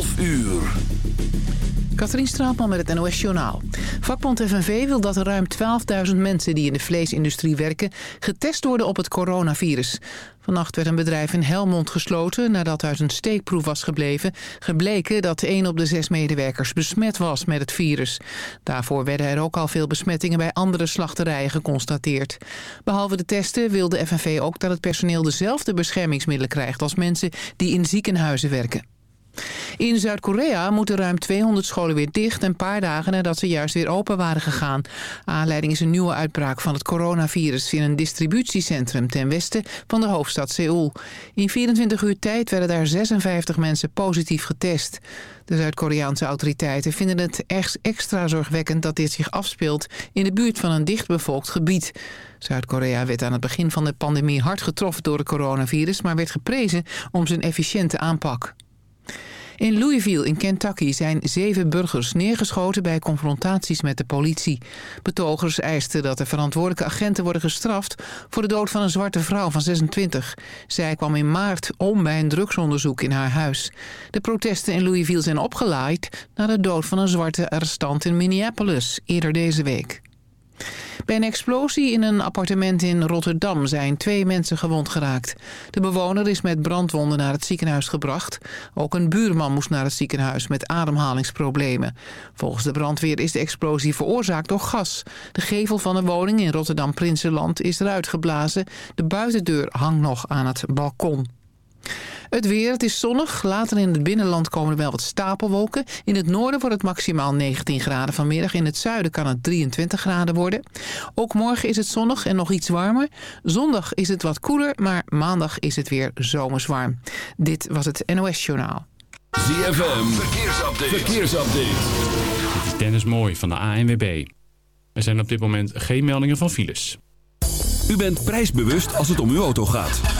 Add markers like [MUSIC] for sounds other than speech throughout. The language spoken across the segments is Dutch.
12 uur. Katrien Straatman met het NOS Journaal. Vakbond FNV wil dat ruim 12.000 mensen die in de vleesindustrie werken... getest worden op het coronavirus. Vannacht werd een bedrijf in Helmond gesloten... nadat uit een steekproef was gebleven... gebleken dat één op de zes medewerkers besmet was met het virus. Daarvoor werden er ook al veel besmettingen bij andere slachterijen geconstateerd. Behalve de testen wil de FNV ook dat het personeel dezelfde beschermingsmiddelen krijgt... als mensen die in ziekenhuizen werken. In Zuid-Korea moeten ruim 200 scholen weer dicht... een paar dagen nadat ze juist weer open waren gegaan. Aanleiding is een nieuwe uitbraak van het coronavirus... in een distributiecentrum ten westen van de hoofdstad Seoul. In 24 uur tijd werden daar 56 mensen positief getest. De Zuid-Koreaanse autoriteiten vinden het echt extra zorgwekkend... dat dit zich afspeelt in de buurt van een dichtbevolkt gebied. Zuid-Korea werd aan het begin van de pandemie hard getroffen door het coronavirus... maar werd geprezen om zijn efficiënte aanpak. In Louisville in Kentucky zijn zeven burgers neergeschoten bij confrontaties met de politie. Betogers eisten dat de verantwoordelijke agenten worden gestraft voor de dood van een zwarte vrouw van 26. Zij kwam in maart om bij een drugsonderzoek in haar huis. De protesten in Louisville zijn opgelaaid na de dood van een zwarte arrestant in Minneapolis eerder deze week. Bij een explosie in een appartement in Rotterdam zijn twee mensen gewond geraakt. De bewoner is met brandwonden naar het ziekenhuis gebracht. Ook een buurman moest naar het ziekenhuis met ademhalingsproblemen. Volgens de brandweer is de explosie veroorzaakt door gas. De gevel van een woning in Rotterdam-Prinsenland is eruit geblazen. De buitendeur hangt nog aan het balkon. Het weer, het is zonnig. Later in het binnenland komen er wel wat stapelwolken. In het noorden wordt het maximaal 19 graden vanmiddag. In het zuiden kan het 23 graden worden. Ook morgen is het zonnig en nog iets warmer. Zondag is het wat koeler, maar maandag is het weer zomers warm. Dit was het NOS Journaal. ZFM, verkeersupdate. verkeersupdate. Dit is Dennis Mooi van de ANWB. Er zijn op dit moment geen meldingen van files. U bent prijsbewust als het om uw auto gaat.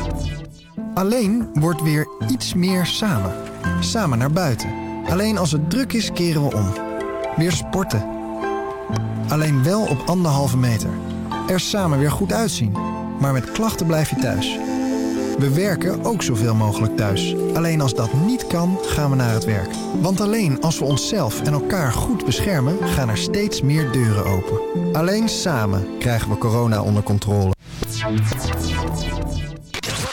Alleen wordt weer iets meer samen. Samen naar buiten. Alleen als het druk is, keren we om. Weer sporten. Alleen wel op anderhalve meter. Er samen weer goed uitzien. Maar met klachten blijf je thuis. We werken ook zoveel mogelijk thuis. Alleen als dat niet kan, gaan we naar het werk. Want alleen als we onszelf en elkaar goed beschermen... gaan er steeds meer deuren open. Alleen samen krijgen we corona onder controle.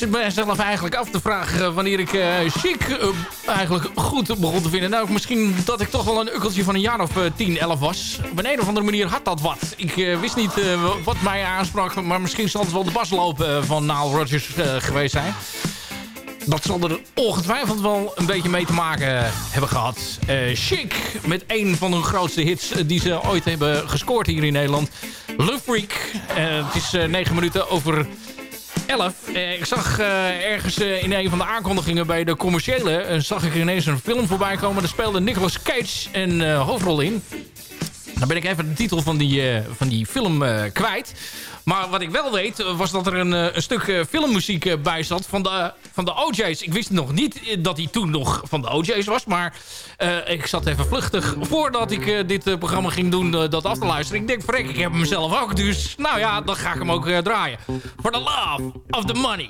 Zit mezelf eigenlijk af te vragen eh, wanneer ik eh, chic eh, eigenlijk goed begon te vinden. Nou, misschien dat ik toch wel een ukkeltje van een jaar of eh, 10, 11 was. Op een, of andere manier had dat wat. Ik wist niet wat mij aansprak, maar misschien zal het wel de basloop van Nile Rodgers geweest zijn. Dat zal er ongetwijfeld wel een beetje mee te maken hebben gehad. Eh, Chic, met een van hun grootste hits die ze ooit hebben gescoord hier in Nederland. Love Freak. Het is 9 minuten over 11. Eh, ik zag eh, ergens eh, in een van de aankondigingen bij de commerciële... zag ik ineens een film voorbij komen. Daar speelde Nicolas Cage een hoofdrol in. Dan ben ik even de titel van die, van die film kwijt. Maar wat ik wel weet, eh, was dat er een, eh, een stuk eh, filmmuziek bij zat van de, van de OJ's. Ik wist nog niet dat hij toen nog van de OJ's was. Maar ik zat even vluchtig, voordat ik dit programma ging doen, dat af te luisteren. Ik denk, vrek, ik heb hem zelf ook. Dus nou ja, dan ga ik hem ook draaien. For the love of the money.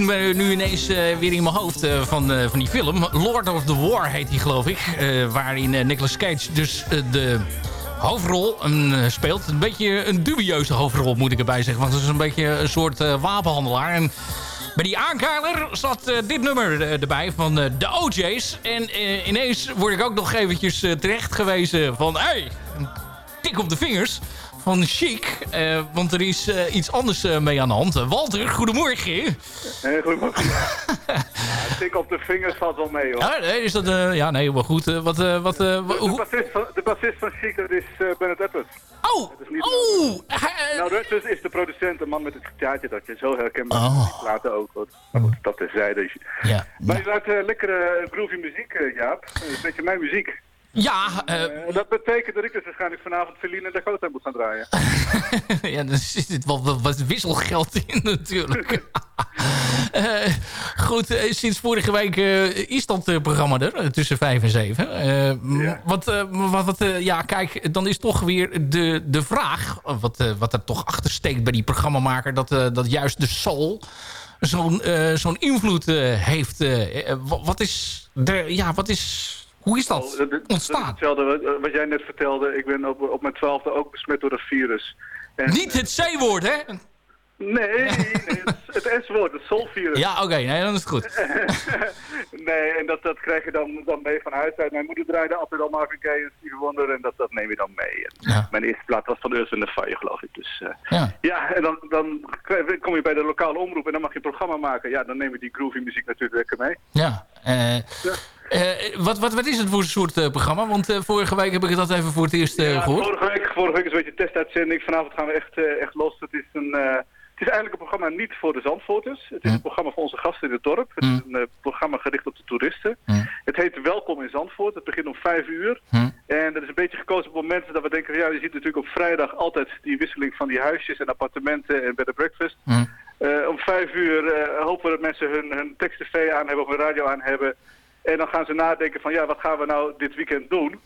Me nu ineens eh, weer in mijn hoofd eh, van, eh, van die film. Lord of the War heet die geloof ik. waarin Nicolas Cage dus de hoofdrol speelt. Een beetje een dubieuze hoofdrol moet ik erbij zeggen. Want het is een beetje een soort wapenhandelaar. En bij die aankaler zat dit nummer erbij van eh, de OJ's. En ineens word ik ook nog eventjes terecht gewezen van... Hey, tik op de vingers van Chic. eh, want er is eh, iets anders eh, mee aan de hand. Walter, goedemorgen. Hey, goedemorgen. [LAUGHS] ja, tik op de vingers valt wel mee hoor. Ja, nee, is dat, ja, nee, maar goed. wat, wat, wa- de, hoe- bassist van, de bassist van Chic, dat is Bennett Eppert. Oh, is oh. Nou, Rutgers is de producent, de man met het gitaartje dat je zo herkenbaar Oh. platen ook. Hoor. Maar goed, dat terzijde. Ja, Maar je laat lekkere groovy muziek, Jaap. Is een beetje mijn muziek. Ja, eh, Eh, dat betekent dat ik dus waarschijnlijk vanavond Feline en Dakota moet gaan draaien. [LAUGHS] ja, dan zit wel wat, wat wisselgeld in natuurlijk. [LAUGHS] Eh, goed, sinds vorige week is dat programma er, tussen 5 en 7. Eh, m- Ja. Wat, wat, wat, ja, kijk, dan is toch weer de, de vraag... Wat, wat er toch achter steekt bij die programmamaker... dat, dat juist de soul zo'n zo'n invloed heeft. wa- wat is... De, ja, wat is... Hoe is Oh, dat hetzelfde wat, wat jij net vertelde. Ik ben op, op mijn twaalfde ook besmet door dat virus. En, Niet het C-woord, hè? Nee, nee het, S-woord, het soulvirus. Ja, oké, nee, dan is het goed. [LAUGHS] nee, en dat, dat krijg je dan, dan mee van huis uit. Mijn moeder draaide altijd al Marvin Gaye en Stevie Wonder en dat, dat neem je dan mee. Ja. Mijn eerste plaat was van Earth in the Fire, geloof ik. Dus, eh, Ja. ja, en dan, dan kom je bij de lokale omroep en dan mag je een programma maken. Ja, dan neem je die groovy muziek natuurlijk lekker mee. Ja. eh, eh, wat, wat, wat is het voor soort eh, programma? Want eh, vorige week heb ik dat even voor het eerst eh, Ja, gehoord. vorige, week, vorige week is een beetje een testuitzending. Vanavond gaan we echt, echt los. Het is, een, het is eigenlijk een programma niet voor de Zandvoorters. Het is een programma voor onze gasten in het dorp. Het is een programma gericht op de toeristen. Het heet Welkom in Zandvoort. Het begint om vijf uur. En dat is een beetje gekozen op momenten dat we denken... Ja, je ziet natuurlijk op vrijdag altijd die wisseling van die huisjes en appartementen en bed and breakfast. Om vijf uur hopen we dat mensen hun, hun tekst-tv aan hebben of hun radio aan hebben. En dan gaan ze nadenken van ja, wat gaan we nou dit weekend doen?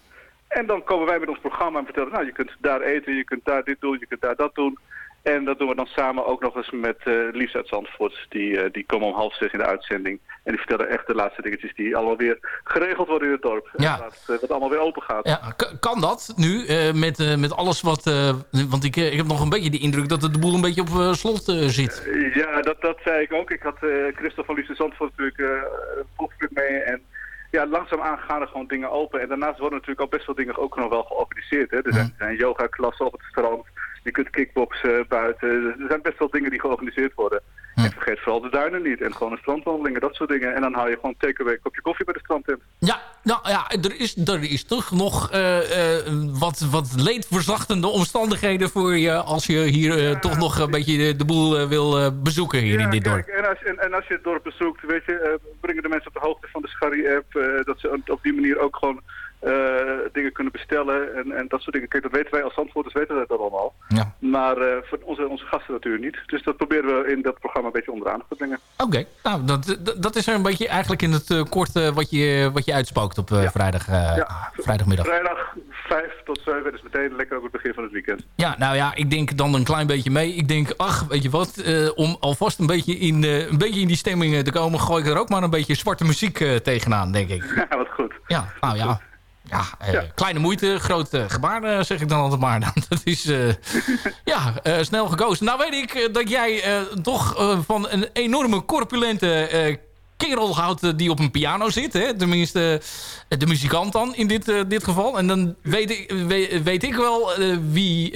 En dan komen wij met ons programma en vertellen, nou je kunt daar eten, je kunt daar dit doen, je kunt daar dat doen. En dat doen we dan samen ook nog eens met eh Liefs uit Zandvoort. Die, eh, die komen om half zes in de uitzending. En die vertellen echt de laatste dingetjes die allemaal weer geregeld worden in het dorp. Ja. Dat, eh, dat allemaal weer open gaat. Ja, kan dat nu eh, met, met alles wat... want ik, ik heb nog een beetje de indruk dat de boel een beetje op slot zit. Ja, dat, dat zei ik ook. Ik had Christophe van Liefde Zandvoort natuurlijk proefstuk mee. En ja, langzaamaan gaan er gewoon dingen open. En daarnaast worden natuurlijk al best wel dingen ook nog wel georganiseerd. Hè. Er zijn, er zijn yoga-klassen op het strand. Je kunt kickboksen buiten. Er zijn best wel dingen die georganiseerd worden. En vergeet vooral de duinen niet. En gewoon een strandwandelingen, dat soort dingen. En dan hou je gewoon takeaway een kopje koffie bij de strandtent. Ja, nou ja, er is, er is toch nog eh, eh, wat, wat leedverzachtende omstandigheden voor je... als je hier eh, toch nog een beetje de, de boel wil bezoeken hier in dit kijk, dorp. En als, en, en als je het dorp bezoekt, weet je, brengen de mensen op de hoogte van de Scharry-app. eh, dat ze op die manier ook gewoon dingen kunnen bestellen en, en dat soort dingen. Kijk, dat weten wij als Zandvoorters, weten we dat allemaal. Ja. Maar eh, voor onze, onze gasten natuurlijk niet. Dus dat proberen we in dat programma een beetje onderaan te brengen. Oké, nou dat, dat- is er een beetje eigenlijk in het eh, kort eh, wat, je, wat je uitspookt op eh, vrijdag, eh, vrijdagmiddag. Vrijdag 5 tot 7, dus meteen lekker ook het begin van het weekend. Ja, nou ja, ik denk dan een klein beetje mee. Ik denk, ach, weet je wat, eh, om alvast een beetje, in, eh, een beetje in die stemming eh, te komen... gooi ik er ook maar een beetje zwarte muziek eh, tegenaan, denk ik. [LAUGHS] Ja, wat goed. Ja, nou ja. Ja, eh, kleine moeite, groot eh, gebaar, eh, zeg ik dan altijd maar. [LAUGHS] Nou, dat is eh, [LAUGHS] ja, snel gekozen. Nou weet ik dat jij toch van een enorme corpulente kerel houdt die op een piano zit. Hè? Tenminste, de muzikant dan in dit, dit geval. En dan weet ik, weet, weet ik wel wie...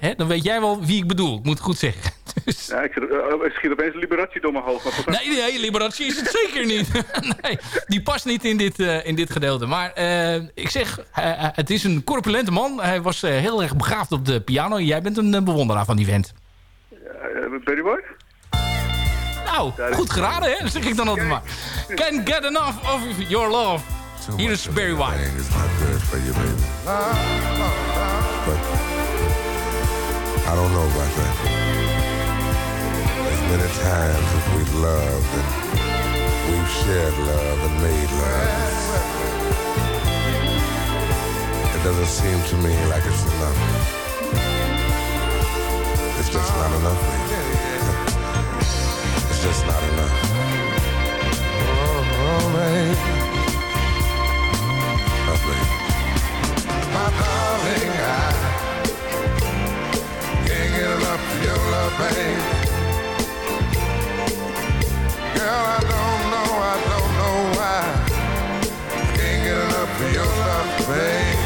hè? Dan weet jij wel wie ik bedoel. Ik moet het goed zeggen. Dus- Ja, ik, zit- eh, ik schiet opeens Liberatie door mijn hoofd. Maar Nee, nee, Liberatie is het zeker niet. [LAUGHS] nee, die past niet in dit, eh, in dit gedeelte. Maar eh, ik zeg, het is een corpulente man. Hij was eh, heel erg begaafd op de piano. Jij bent een bewonderaar van die vent. Barry Boy? Nou, goed geraden, hè? Dat zeg ik dan altijd maar. Can't get enough of your love. Hier is Barry White. It's not good for you, baby. But I don't know about that. Many times as we've loved and we've shared love and made love, it doesn't seem to me like it's enough. It's just not enough, baby. It's just not enough. Oh, oh baby. Lovely. My darling, I can't get enough of your love, babe. Girl, I don't know, I don't know why. I can't get enough of your love, babe.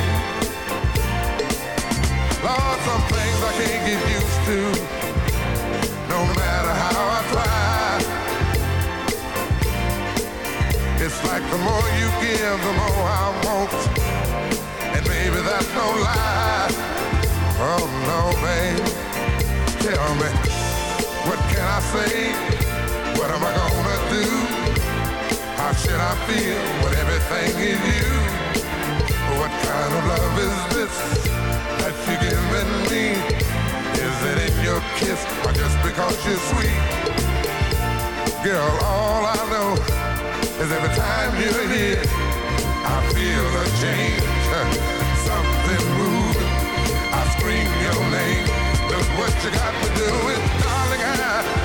Lord, some things I can't get used to, no matter how I try. It's like the more you give, the more I want. And baby, that's no lie. Oh no, babe. Tell me, what can I say? What am I gonna do? How should I feel when everything is you? What kind of love is this that you're giving me? Is it in your kiss or just because you're sweet? Girl, all I know is every time you're here, I feel a change, something moving. I scream your name. Look what you got to do it, darling. I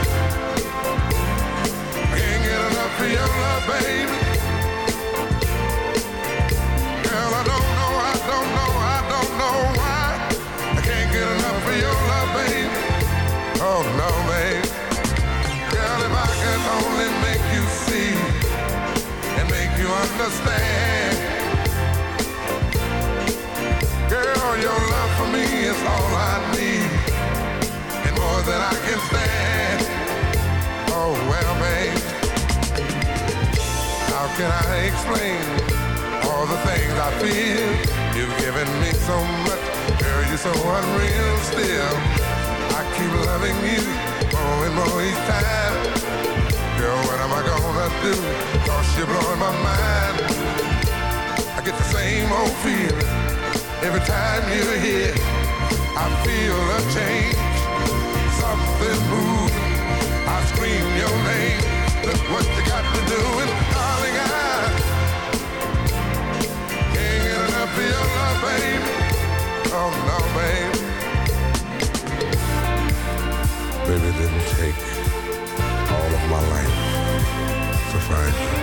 can I explain all the things I feel? You've given me so much, girl, you're so unreal still. I keep loving you more and more each time. Girl, what am I gonna do? Cause you're blowing my mind. I get the same old feeling every time you're here. I feel a change, something moving. I scream your name. Look what you got to do, baby. Oh no, babe. Baby, didn't take all of my life to find you.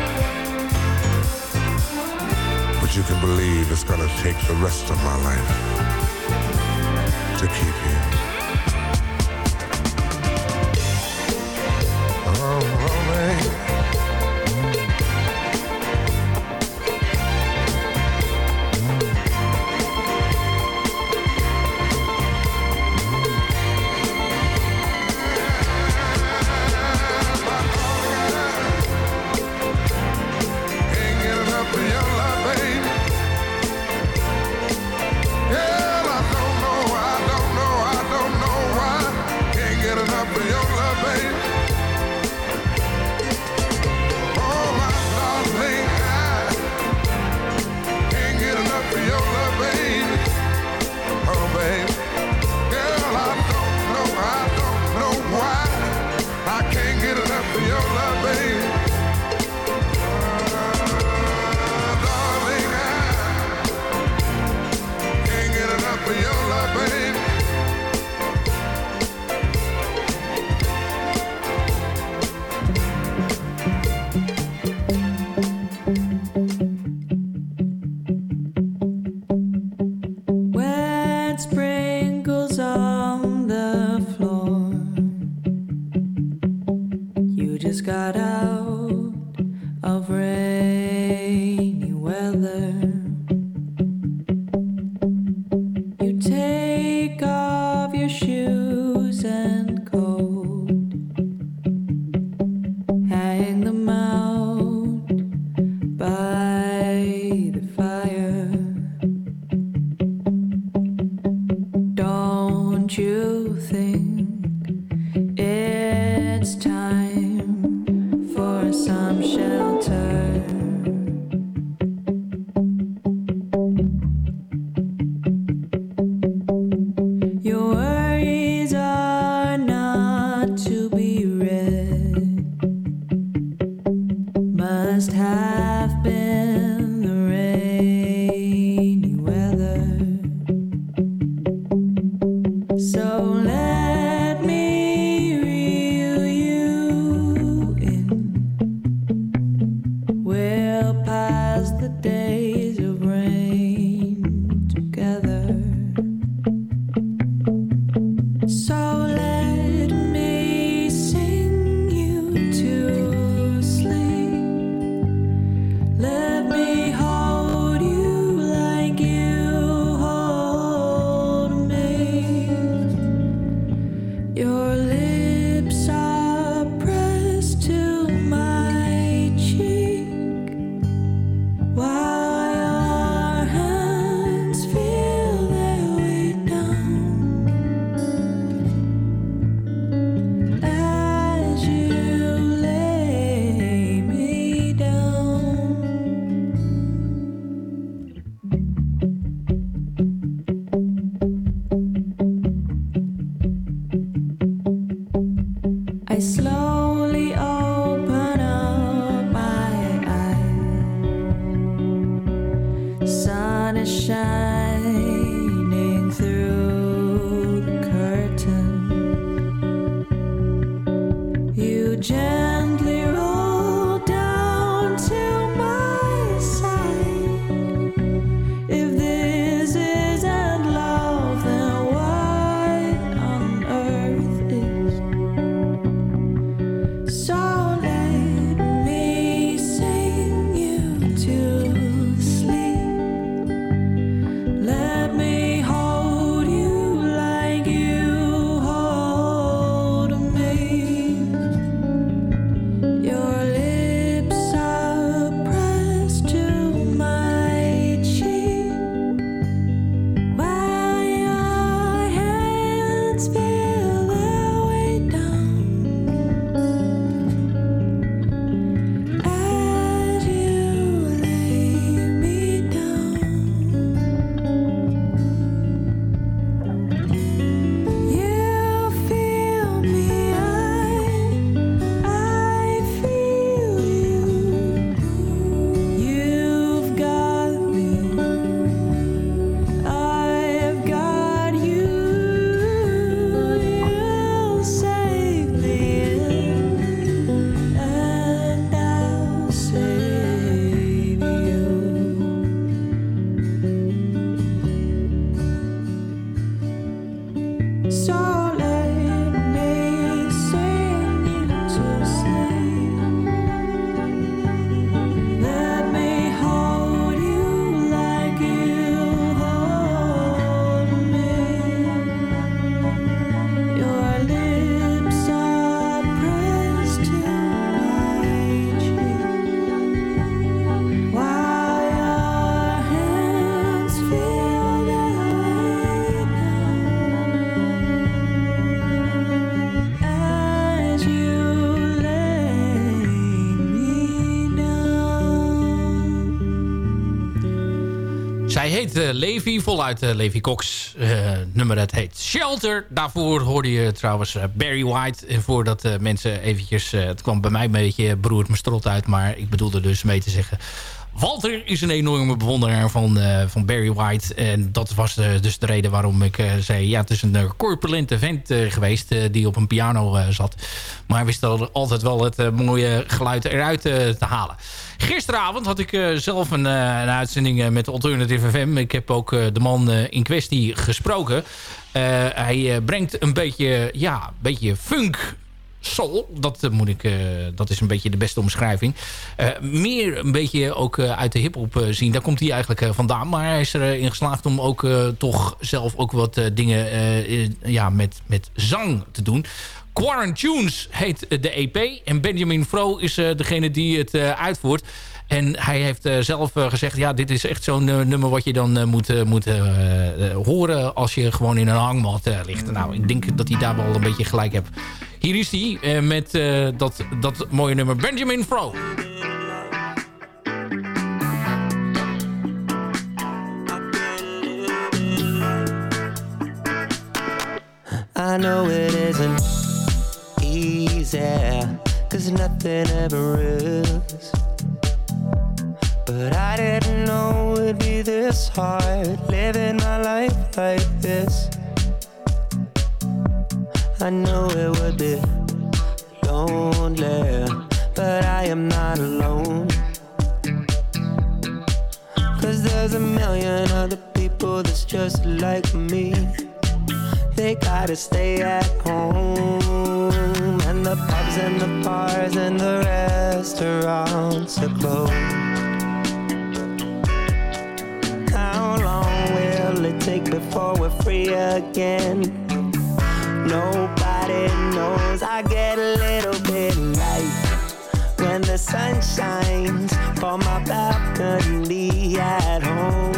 But you can believe it's gonna take the rest of my life to keep you. Oh, oh, babe. Heet eh, Levi, voluit eh, Levi Cox. Eh, nummer het heet Shelter. Daarvoor hoorde je trouwens Barry White. En voordat mensen eventjes... het kwam bij mij een beetje beroerd mijn strot uit. Maar ik bedoelde dus mee te zeggen... Walter is een enorme bewonderaar van, van Barry White. En dat was dus de reden waarom ik zei... ja, het is een corpulente vent geweest die op een piano zat. Maar wist al, altijd wel het eh, mooie geluid eruit eh, te halen. Gisteravond had ik eh, zelf een, uitzending met Alternative FM. Ik heb ook de man in kwestie gesproken. Hij brengt een beetje, ja, een beetje funk soul. Dat, moet ik, dat is een beetje de beste omschrijving. Meer een beetje ook uit de hiphop zien. Daar komt hij eigenlijk vandaan. Maar hij is erin geslaagd om ook toch zelf ook wat dingen ja, met, met zang te doen. Quarantunes heet eh, de EP. En Benjamin Fro is eh, degene die het eh, uitvoert. En hij heeft zelf gezegd... ja, dit is echt zo'n nummer wat je dan moet, moet horen... als je gewoon in een hangmat ligt. Nou, ik denk dat hij daar wel een beetje gelijk heeft. Hier is hij met dat, dat mooie nummer Benjamin Fro. I know it isn't easy, cause nothing ever is. But I didn't know it'd be this hard, living my life like this. I knew it would be lonely, but I am not alone. Cause there's a million other people that's just like me. They gotta stay at home. And the pubs and the bars and the restaurants are closed. How long will it take before we're free again? Nobody knows. I get a little bit light when the sun shines from my balcony at home.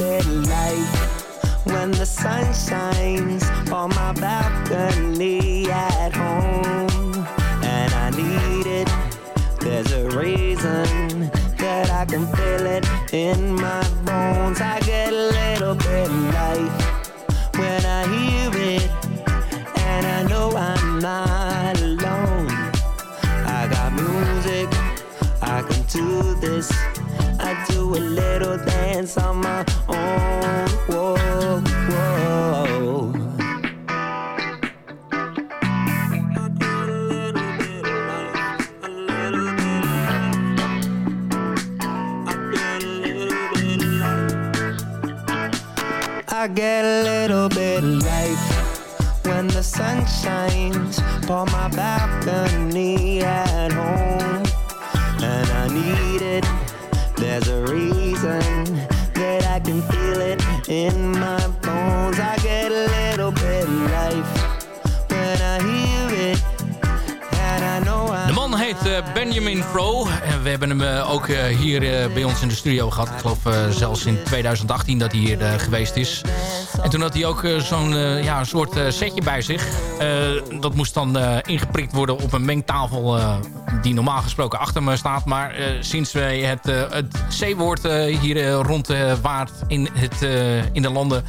when the sun shines on my balcony at home. And I need it. There's a reason that I can feel it in my bones. I get a little bit light when I hear it. And I know I'm not alone. I got music, I can do this. I do a little dance on my own. Whoa, I get a little bit of life when the sun shines on my balcony at home. And I need hebben hem eh, ook eh, hier eh, bij ons in de studio gehad. Ik geloof zelfs in 2018 dat hij hier geweest is. En toen had hij ook zo'n ja, soort setje bij zich. Dat moest dan ingeprikt worden op een mengtafel die normaal gesproken achter me staat. Maar sinds wij het, het C-woord hier rond waard in, het, in de landen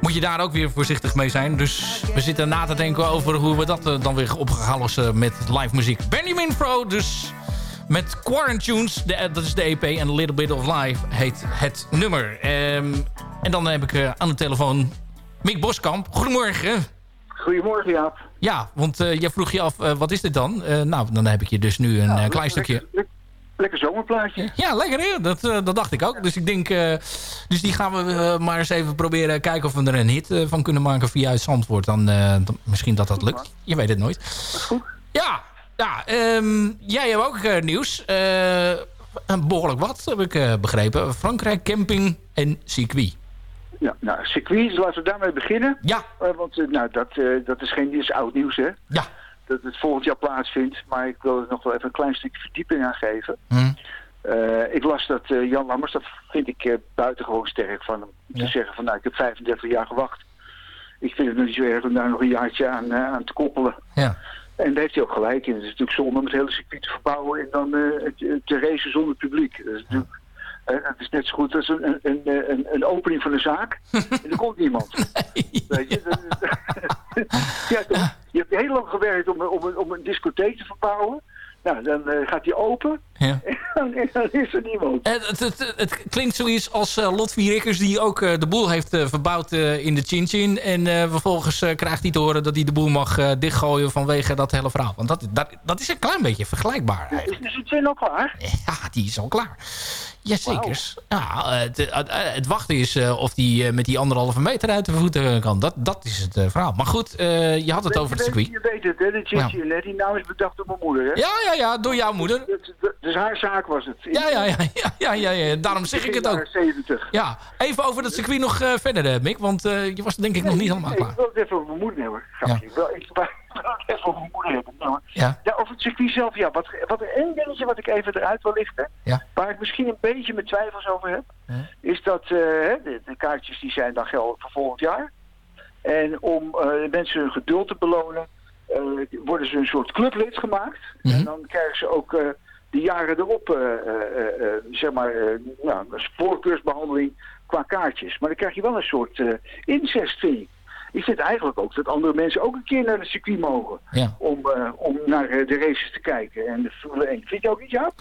moet je daar ook weer voorzichtig mee zijn. Dus we zitten na te denken over hoe we dat dan weer op gaan lossen met live muziek. Benjamin Fro, dus met Quarantunes, de, eh, dat is de EP. En A Little Bit of Life heet het nummer. Ehm, en dan heb ik eh, aan de telefoon Mick Boskamp. Goedemorgen. Goedemorgen, Jaap. Ja, want eh, jij vroeg je af, wat is dit dan? Nou, dan heb ik je dus nu een klein stukje... Lekker zomerplaatje. Ja, lekker hè? Dat, dat dacht ik ook. Dus ik denk, dus die gaan we maar eens even proberen kijken of we er een hit van kunnen maken via het Zandvoort. Dan, dan misschien dat dat lukt. Je weet het nooit. Ja, ja ehm, jij hebt ook eh, nieuws. Een behoorlijk wat, heb ik eh, begrepen. Frankrijk, camping en circuit. Ja, nou, circuit, laten we daarmee beginnen. Ja. want nou, dat, dat is geen is oud nieuws, hè? Ja. Dat het volgend jaar plaatsvindt. Maar ik wil er nog wel even een klein stukje verdieping aan geven. Hm. Eh, ik las dat Jan Lammers, dat vind ik buitengewoon sterk van hem. Te zeggen van, nou, ik heb 35 jaar gewacht. Ik vind het nog niet zo erg om daar nog een jaartje aan, aan te koppelen. Ja. En daar heeft hij ook gelijk in. Het is natuurlijk zonde om het hele circuit te verbouwen en dan eh, het- te racen zonder publiek. Dat is natuurlijk... eh, dat is net zo goed als een, een, een, een, opening van een zaak. [LAUGHS] en er komt niemand. Weet je? [LAUGHS] ja? Je hebt heel lang gewerkt om, om, een- om een discotheek te verbouwen. Nou, dan eh, gaat die open. Ja. [LAUGHS] En, dan, is er niemand. Het, het, het, het klinkt zoiets als uh, Lotfi Rikkers... die ook eh, de boel heeft eh, verbouwd eh, in de Chin Chin. En eh, vervolgens eh, krijgt hij te horen dat hij de boel mag eh, dichtgooien... vanwege dat hele verhaal. Want dat, dat, dat is een klein beetje vergelijkbaar. Is de Chin al klaar? Ja, die is al klaar. Jazeker. Ja, eh, het, eh, eh, het wachten is of die met die anderhalve meter uit de voeten kan. Dat, dat is het verhaal. Maar goed, je had het Weet- over het circuit. Je weet het, hè? De Chin Chin, hè? Die naam is bedacht door mijn moeder, hè? Ja, ja, ja, door jouw moeder. Dus, dus haar zaak was het. Ja, ja, ja, ja, ja, ja, ja. daarom zeg ik het ook. 70. Ja, even over dat circuit nog verder, Mick. Want je was denk ik nog niet helemaal Nee, klaar. ik wil het even over mijn moeder hebben. Grapje. Ik moeder hebben. Nou, Ja. ja, over het circuit zelf, ja. Wat, wat één dingetje wat ik even eruit wil lichten. Ja. Waar ik misschien een beetje mijn twijfels over heb. Is dat eh, de, de kaartjes die zijn dan geldig voor volgend jaar. En om de mensen hun geduld te belonen. eh, worden ze een soort clublid gemaakt. En dan krijgen ze ook de jaren erop, zeg maar, nou, een voorkeursbehandeling qua kaartjes. Maar dan krijg je wel een soort incest, vind ik. Ik vind eigenlijk ook dat andere mensen ook een keer naar het circuit mogen. Ja. Om, eh, om naar eh, de races te kijken en de Formule 1. Vind je ook niet, Jaap?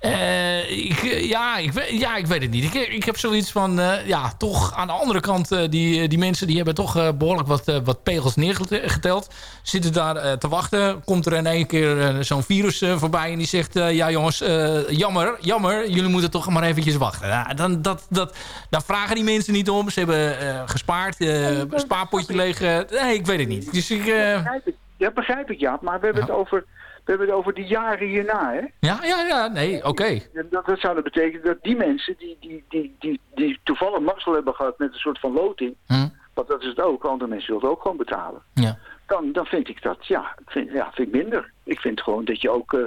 Eh, ik, ja, ik, weet- ja, ik weet het niet. Ik, ik heb zoiets van, eh, ja, toch aan de andere kant, eh, die, die mensen die hebben toch eh, behoorlijk wat, eh, wat pegels neergeteld. Zitten daar eh, te wachten. Komt er in één keer zo'n virus eh, voorbij en die zegt, eh, ja jongens, eh, jammer, jammer, jullie moeten toch maar eventjes wachten. Ja, dan, dat, dat, daar vragen die mensen niet om. Ze hebben eh, gespaard, eh, eh, nee, ik weet het niet. Dus ik... eh, Begrijp ik. Ja, begrijp ik, Jaap. Maar we hebben, het, over, we hebben het over die jaren hierna, hè? ja, ja, ja, nee, oké. Dat, dat zou dan betekenen dat die mensen die, die, die, die, die toevallig mazzel hebben gehad met een soort van loting, Hm. want dat is het ook, andere mensen zullen het ook gewoon betalen. Ja. Dan, dan vind ik dat, ja, vind, ja, vind ik minder. Ik vind gewoon dat je ook eh,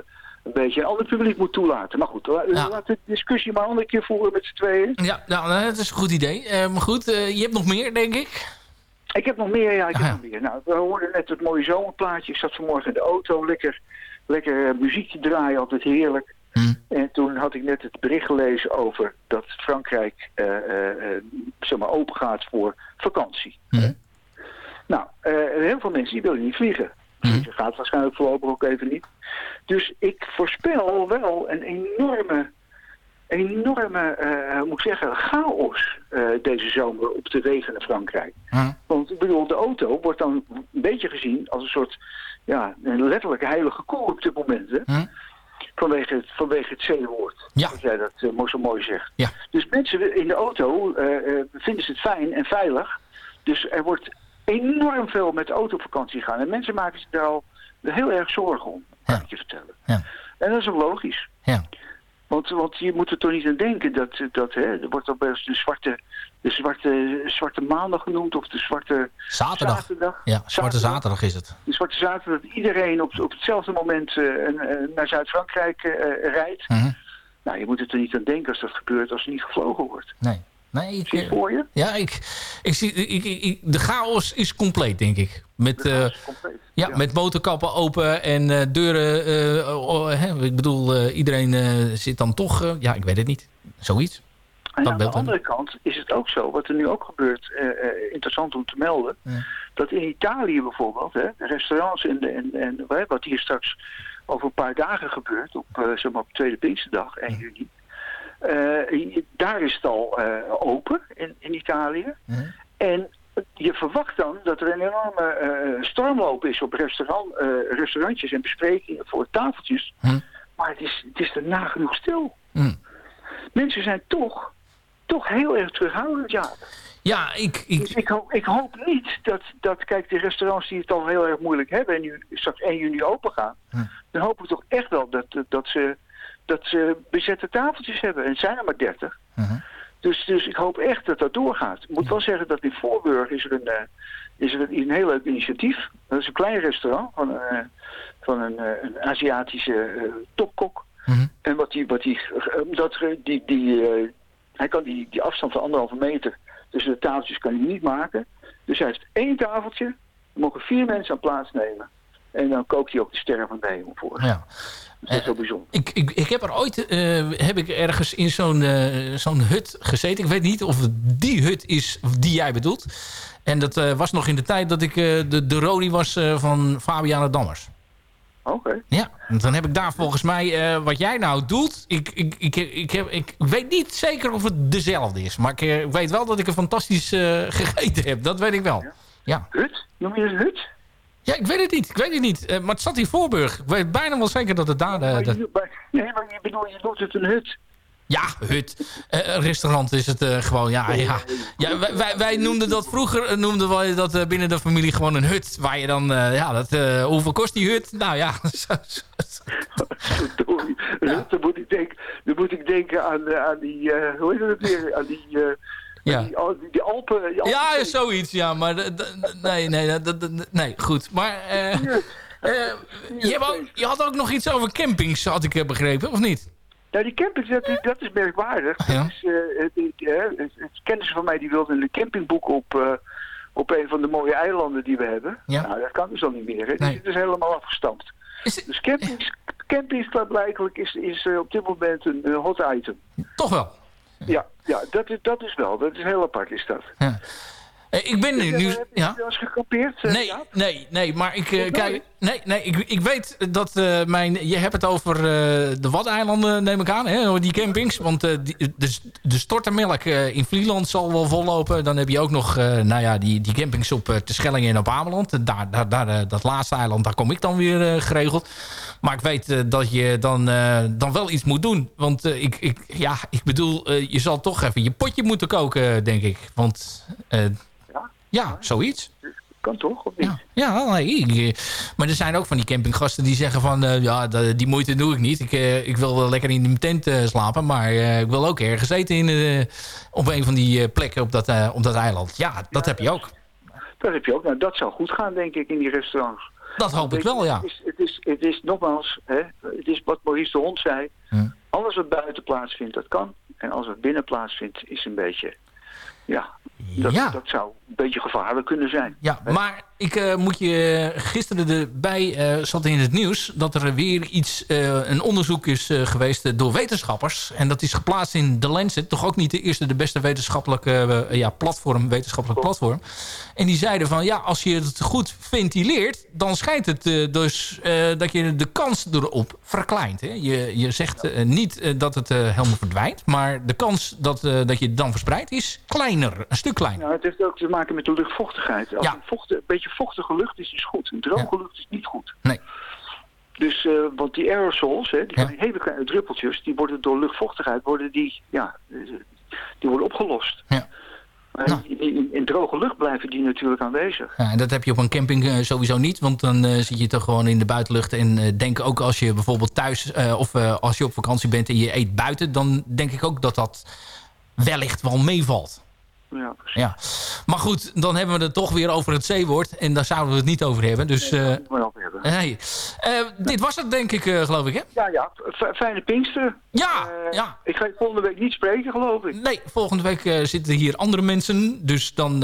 een beetje een ander publiek moet toelaten. Maar goed, la- Ja. laten we de discussie maar een andere keer voeren met z'n tweeën. Ja, nou, eh, dat is een goed idee. Eh, maar goed, eh, je hebt nog meer, denk ik. Ik heb nog meer, ja, ik heb nog meer. Nou, we hoorden net het mooie zomerplaatje. Ik zat vanmorgen in de auto, lekker, lekker eh, muziek te draaien, altijd heerlijk. En toen had ik net het bericht gelezen over dat Frankrijk eh, zeg maar open gaat voor vakantie. Nou, eh, heel veel mensen die willen niet vliegen. Vliegen gaat waarschijnlijk voorlopig ook even niet. Dus ik voorspel wel een enorme, enorme eh, moet ik zeggen, chaos eh, deze zomer op de wegen in Frankrijk. Want ik bedoel, de auto wordt dan een beetje gezien als een soort, ja, een letterlijke heilige koe op dit moment. Hè? Vanwege het, vanwege het C-woord. Ja. Dat jij dat eh, zo mooi zegt. Ja. Dus mensen in de auto vinden ze het fijn en veilig. Dus er wordt enorm veel met de autovakantie gaan. En mensen maken zich daar al heel erg zorgen om, kan ik je vertellen. Ja. En dat is ook logisch. Ja. Want, want je moet er toch niet aan denken dat, dat hè, er wordt al best de zwarte, de zwarte, zwarte maandag genoemd of de zwarte Zaterdag. zaterdag. Ja, Zwarte Zaterdag is het. De zwarte zaterdag dat iedereen op, op hetzelfde moment eh, eh, naar Zuid-Frankrijk eh, rijdt. Mhm. Nou, je moet er toch niet aan denken als dat gebeurt als er niet gevlogen wordt. Nee. Nee, ik, Zie voor je? Ja, ik, ik zie, ik, ik- ik- de chaos is compleet, denk ik. Met, ja, met motorkappen open en eh, deuren. eh, oh, hè, ik bedoel, eh, iedereen zit dan toch... ja, ik weet het niet. Zoiets. En Dat aan de andere kant is het ook zo, wat er nu ook gebeurt, interessant om te melden, dat in Italië bijvoorbeeld, hè, restaurants en, en, en wat hier straks over een paar dagen gebeurt, op, zeg maar op Tweede Pinksterdag, 1 juni, daar is het al open in, in Italië. En je verwacht dan dat er een enorme eh, stormloop is op restaurant, eh, restaurantjes en besprekingen voor tafeltjes. Maar het is, het is er nagenoeg stil. Mensen zijn toch, toch heel erg terughoudend, ja. Ja, ik... ik... Dus ik, hoop, ik hoop niet dat, dat, kijk, de restaurants die het al heel erg moeilijk hebben en nu straks 1 juni open gaan, dan hoop ik toch echt wel dat, dat, ze, dat ze bezette tafeltjes hebben. En het zijn er maar 30. Dus, dus ik hoop echt dat dat doorgaat. Ik moet wel zeggen dat in Voorburg is er een, eh, is er een, een heel leuk initiatief. Dat is een klein restaurant van, een, eh, van een, eh, een Aziatische topkok. En wat die, wat die, dat, die, die, hij kan die, die afstand van anderhalve meter tussen de tafeltjes kan hij niet maken. Dus hij heeft één tafeltje, er mogen vier mensen aan plaatsnemen. En dan kookt hij ook de sterren van de hemel voor. Ja. Dat is bijzonder. Ik, ik, ik heb er ooit eh, heb ik ergens in zo'n eh, zo'n hut gezeten. Ik weet niet of het die hut is die jij bedoelt. En dat eh, was nog in de tijd dat ik eh, de, de Rodi was eh, van Fabiana Dammers. Oké. Ja, dan heb ik daar volgens mij eh, wat jij nou doet. Ik, ik, ik, ik, heb, ik weet niet zeker of het dezelfde is. Maar ik eh, weet wel dat ik er fantastisch eh, gegeten heb. Dat weet ik wel. Ja. Hut? Noem je het een hut? Ja, ik weet het niet. Ik weet het niet. Eh, maar het zat in Voorburg. Ik weet bijna wel zeker dat het daar... eh, dat- nee, maar je bedoelt, je noemt het een hut. Ja, hut. Een restaurant is het gewoon, ja. ja. ja wij, wij, noemden dat vroeger, noemden wij dat binnen de familie gewoon een hut. Waar je dan, ja, dat, hoeveel kost die hut? Nou ja, [LAUGHS] Verdorie. Dan, moet ik denken, dan moet ik denken aan, aan die, hoe heet het weer? Aan die, Ja. die, al- die, die Alpen. Die Alpen ja, zoiets, ja. Maar nee, nee, nee, goed. Maar eh, eh, je, ook, je had ook nog iets over campings, had ik eh, begrepen, of niet? Nou, die campings, dat, is- dat is merkwaardig. Ja. Dat is, het, het, het, het kennissen van mij die wilden een campingboek op, op een van de mooie eilanden die we hebben. Ja. Nou, dat kan dus al niet meer. Nee. Die is dus helemaal afgestampt. Dus campings, campings blijkbaar is, is op dit moment een hot item. Toch wel. Ja, ja dat, is, dat is wel. Dat is heel apart, is dat. Eh, ik ben nu... ja. gekampeerd? eh, Nee, nee, nee, maar ik, eh, kijk, nee, nee, ik, ik weet dat eh, mijn, je hebt het over eh, de Waddeneilanden, neem ik aan, hè, die campings. Want eh, die, de, de stortermelk eh, in Vlieland zal wel vollopen. Dan heb je ook nog, eh, nou ja, die, die campings op uh, Terschellingen en op Ameland. Daar, daar, daar, eh, dat laatste eiland, daar kom ik dan weer eh, geregeld. Maar ik weet eh, dat je dan, eh, dan wel iets moet doen. Want eh, ik, ik, ja, ik bedoel, eh, je zal toch even je potje moeten koken, denk ik. Want, eh, ja, zoiets. Kan toch, of niet? Ja, nee, ik, eh, maar er zijn ook van die campinggasten die zeggen van... eh, ja, die moeite doe ik niet. Ik, eh, ik wil wel lekker in mijn tent slapen... maar ik wil ook ergens eten in, op een van die plekken op dat, op dat eiland. Ja, dat heb je ook. Dat heb je ook. Nou, dat zou goed gaan, denk ik, in die restaurants. Dat hoop ik wel, ja. Het is, het is, het is nogmaals, hè, het is wat Maurice de Hond zei. Alles wat buiten plaatsvindt, dat kan. En als het binnen plaatsvindt, is een beetje... Ja, dat, Ja. dat zou een beetje gevaarlijk kunnen zijn. Ja, maar ik eh, moet je gisteren erbij eh, zat in het nieuws dat er weer iets, eh, een onderzoek is eh, geweest eh, door wetenschappers. En dat is geplaatst in The Lancet. Toch ook niet de eerste, de beste wetenschappelijke eh, ja, platform, wetenschappelijk platform. En die zeiden van ja, als je het goed ventileert, dan schijnt het eh, dus eh, dat je de kans erop verkleint. Hè? Je, je zegt eh, niet eh, dat het eh, helemaal verdwijnt, maar de kans dat, eh, dat je het dan verspreidt is kleiner, een stuk kleiner. Nou, het heeft ook te maken met de luchtvochtigheid. Als Ja. een, vochtig, een beetje vochtige lucht is, is goed. Een droge lucht is niet goed. Nee. Dus, eh, want die aerosols, hè, die hele kleine druppeltjes, die worden door luchtvochtigheid, worden die, ja, eh, die worden opgelost. Ja. Maar in, in, in droge lucht blijven die natuurlijk aanwezig. Ja, en dat heb je op een camping eh, sowieso niet. Want dan eh, zit je toch gewoon in de buitenlucht. En eh, denk ook als je bijvoorbeeld thuis... eh, of eh, als je op vakantie bent en je eet buiten... dan denk ik ook dat dat wellicht wel meevalt. Ja, Ja. Maar goed, dan hebben we het toch weer over het zeewoord. En daar zouden we het niet over hebben. Dus hebben. nee. Eh, dit was het denk ik, eh, geloof ik, hè? Ja, ja, fijne Pinkster. Ja, ja. Ik ga je volgende week niet spreken, geloof ik. Nee, volgende week zitten hier andere mensen. Dus dan,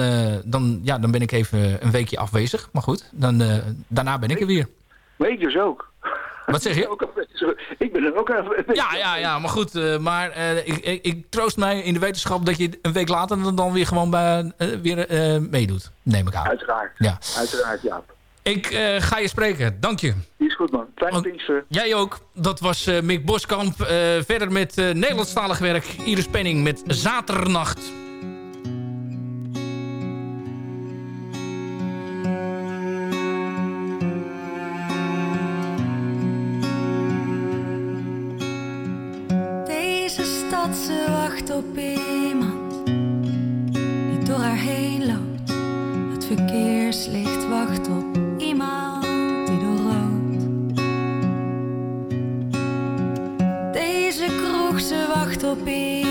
dan, ja, dan ben ik even een weekje afwezig. Maar goed, dan, daarna ben ik er weer. Ik dus ook. Wat zeg je? Ik ben er ook even... Ja, ja, ja, maar goed. eh, maar eh, ik, ik, ik troost mij in de wetenschap dat je een week later dan, weer gewoon bij, eh, weer meedoet. Neem ik aan. Uiteraard. Ja. Uiteraard, ja. Ik ga je spreken. Dank je. Is goed, man. Fijne Pinkster. Jij ook. Dat was Mick Boskamp. Verder met Nederlandstalig werk. Iris Penning met Zaternacht. Stad, ze wacht op iemand die door haar heen loopt. Het verkeerslicht wacht op iemand die doorroodt. Deze kroeg, ze wacht op iemand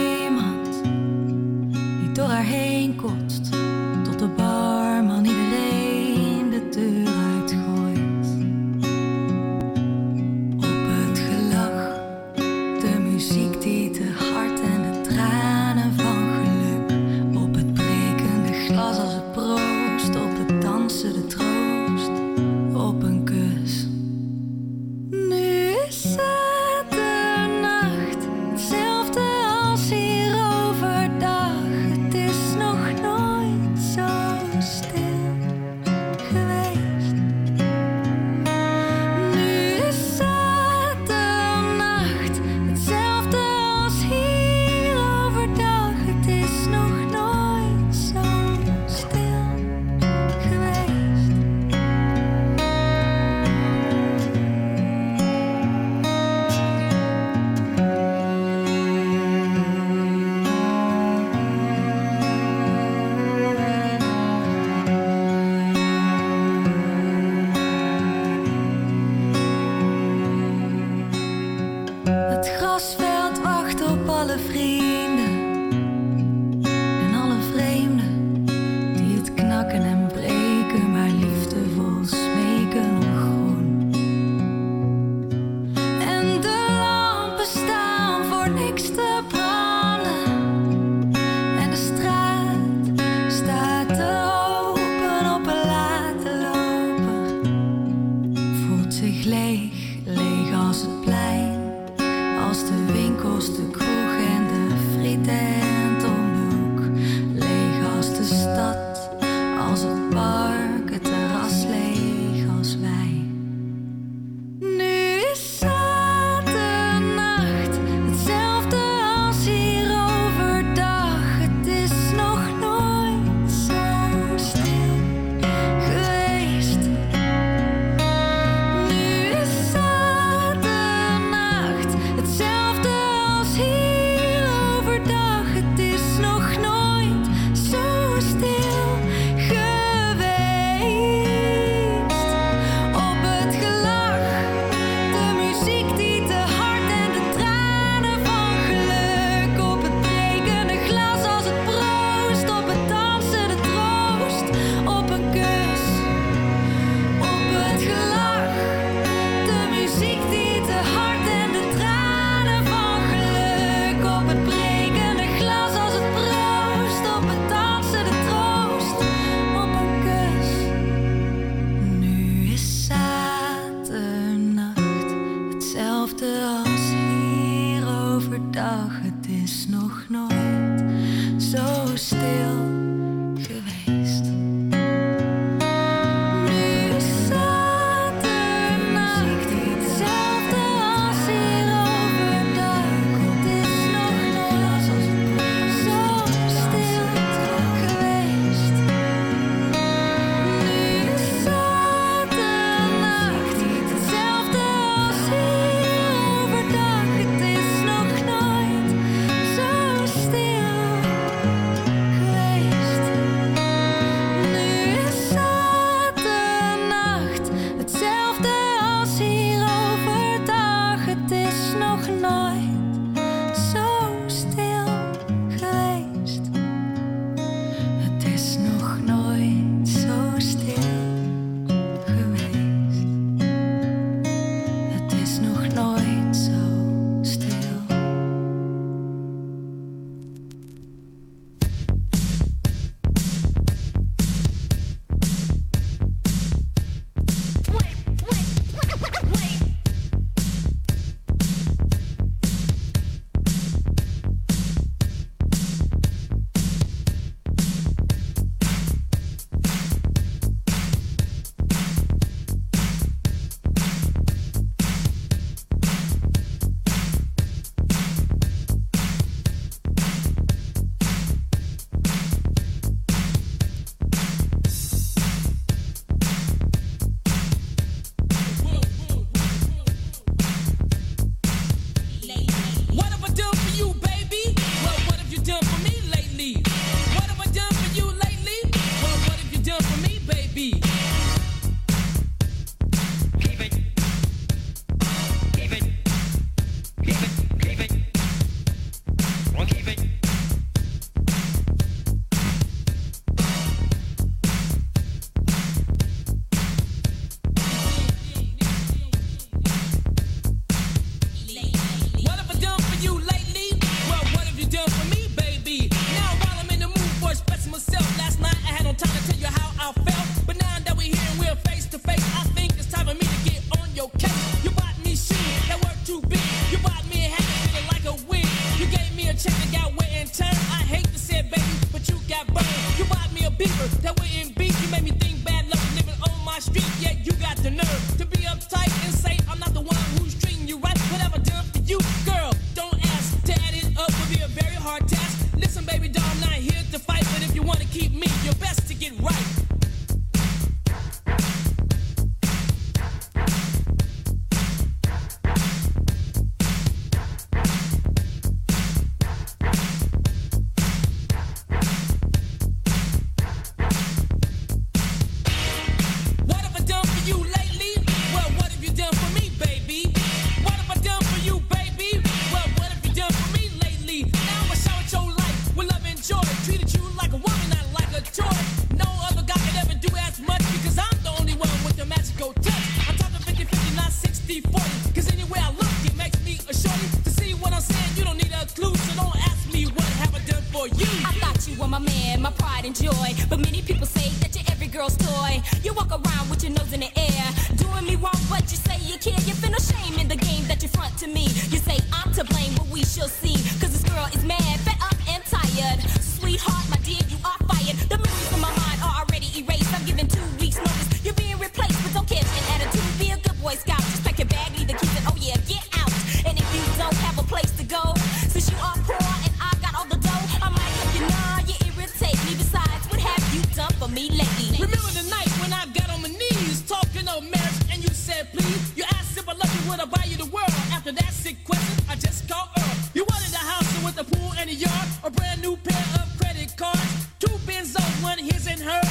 a and a brand new pair of credit cards, two Benzos, one his and her,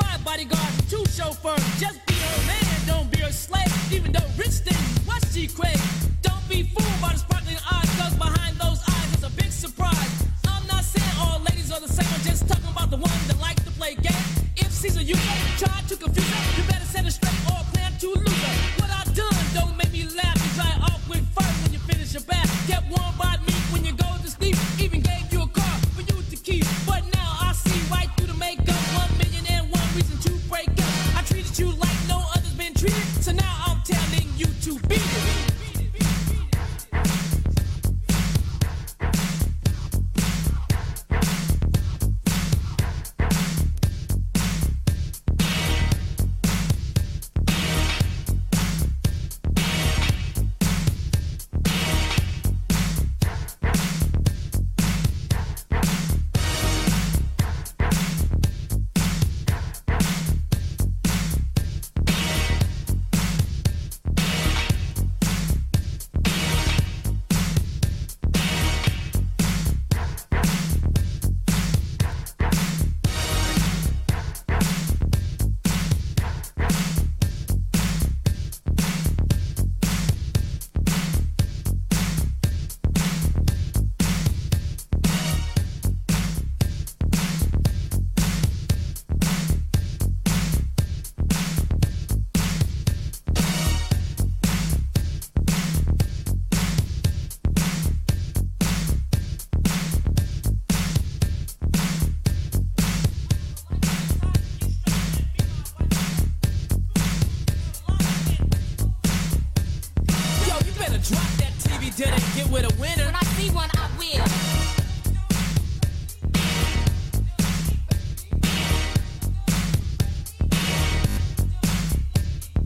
five bodyguards, two chauffeurs. Just be her man, don't be her slave. Even though rich things, what she crave. Don't be fooled by the sparkling eyes, cause behind those eyes is a big surprise. I'm not saying all ladies are the same, I'm just talking about the ones that like to play games. If Caesar you try to confuse her, with a winner. When I see one, I will.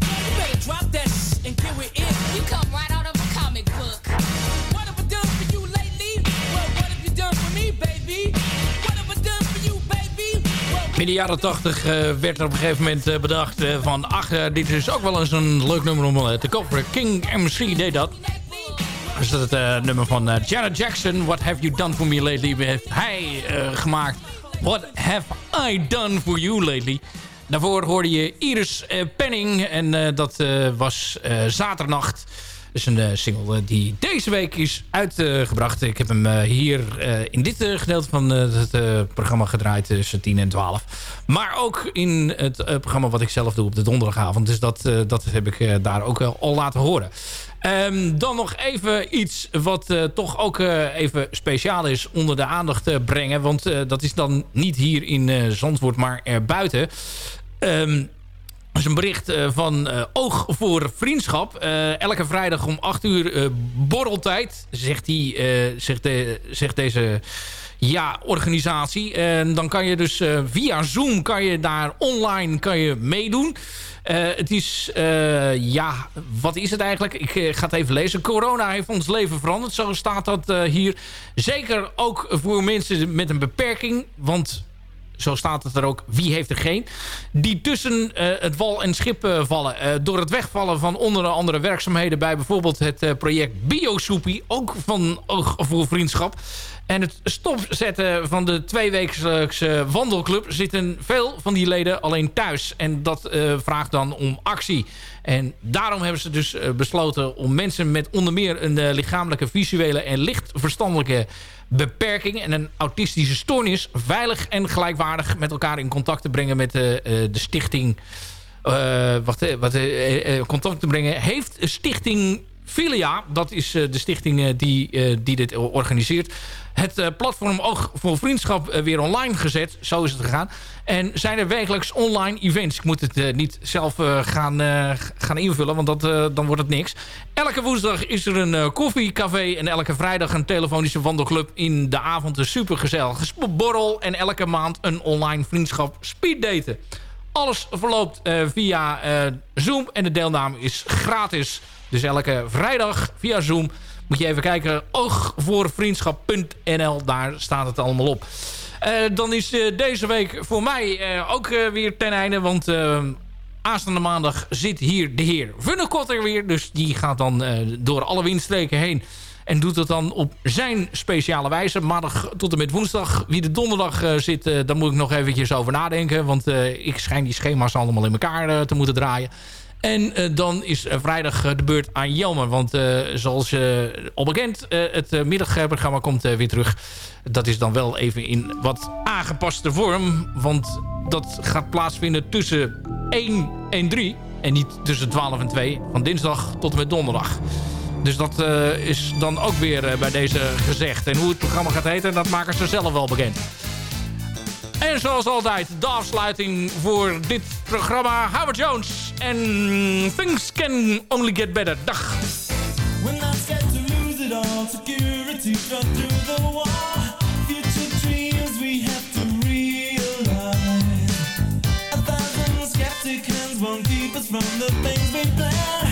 You better drop that sh- and get with it. You come right out of a comic book. What have I done for you lately? Well, what have you done for me, baby? What have I done for you, baby? Well, In de jaren 80 werd er op een gegeven moment eh, bedacht eh, van... ach, eh, dit is ook wel eens een leuk nummer om eh, te coveren. King MC deed dat. Dat is het eh, nummer van eh, Janet Jackson. What Have You Done For Me Lately? Heeft hij eh, gemaakt. What Have I Done For You Lately? Daarvoor hoorde je Iris Penning. En dat was zaternacht. Is een eh, single eh, die deze week is uitgebracht. Ik heb hem eh, hier in dit gedeelte van het programma gedraaid tussen 10 en 12. Maar ook in het programma wat ik zelf doe op de donderdagavond. Dus dat, dat heb ik daar ook al laten horen. Ehm, dan nog even iets wat toch ook even speciaal is onder de aandacht te brengen. Want dat is dan niet hier in Zandvoort, maar erbuiten. Dat is een bericht eh, van eh, Oog voor Vriendschap. Eh, elke vrijdag om 8 uur borreltijd, zegt, eh, zegt, zegt deze ja, organisatie. En dan kan je dus via Zoom kan je daar online kan je meedoen. Het is, ja, wat is het eigenlijk? Ik ga het even lezen. Corona heeft ons leven veranderd. Zo staat dat hier. Zeker ook voor mensen met een beperking. Want zo staat het er ook, wie heeft er geen... die tussen eh, het wal en schip eh, vallen. Eh, door het wegvallen van onder andere werkzaamheden... bij bijvoorbeeld het project Biosoepie, ook van Oog voor Vriendschap... En het stopzetten van de tweewekelijkse wandelclub... zitten veel van die leden alleen thuis. En dat vraagt dan om actie. En daarom hebben ze dus besloten om mensen met onder meer... een lichamelijke, visuele en licht verstandelijke beperking... en een autistische stoornis... veilig en gelijkwaardig met elkaar in contact te brengen... met eh, eh, de stichting... eh, wat, eh, contact te brengen... heeft stichting Filia, dat is eh, de stichting eh, die, eh, die dit organiseert... het platform Oog voor Vriendschap weer online gezet. Zo is het gegaan. En zijn er wekelijks online events. Ik moet het niet zelf gaan, gaan invullen, want dat, dan wordt het niks. Elke woensdag is er een koffiecafé... en elke vrijdag een telefonische wandelclub... in de avond een supergezellige borrel... en elke maand een online vriendschap speeddaten. Alles verloopt via Zoom en de deelname is gratis... Dus elke vrijdag via Zoom moet je even kijken. Oogvoorvriendschap.nl, daar staat het allemaal op. Eh, dan is eh, deze week voor mij eh, ook weer ten einde. Want aanstaande maandag zit hier de heer Vunnekotter weer. Dus die gaat dan door alle windstreken heen. En doet het dan op zijn speciale wijze. Maandag tot en met woensdag. Wie de donderdag zit, daar moet ik nog eventjes over nadenken. Want ik schijn die schema's allemaal in elkaar te moeten draaien. En eh, dan is eh, vrijdag eh, de beurt aan Jelmer. Want zoals eh, al bekend, het middagprogramma komt weer terug. Dat is dan wel even in wat aangepaste vorm. Want dat gaat plaatsvinden tussen 1 en 3. En niet tussen 12 en 2. Van dinsdag tot en met donderdag. Dus dat is dan ook weer bij deze gezegd. En hoe het programma gaat heten, dat maken ze zelf wel bekend. En zoals altijd, de afsluiting voor dit programma. Howard Jones en Things Can Only Get Better. Dag. We're not scared to lose it all. Security shut through the wall. Future dreams we have to realize. A thousand skeptic hands won't keep us from the things we plan.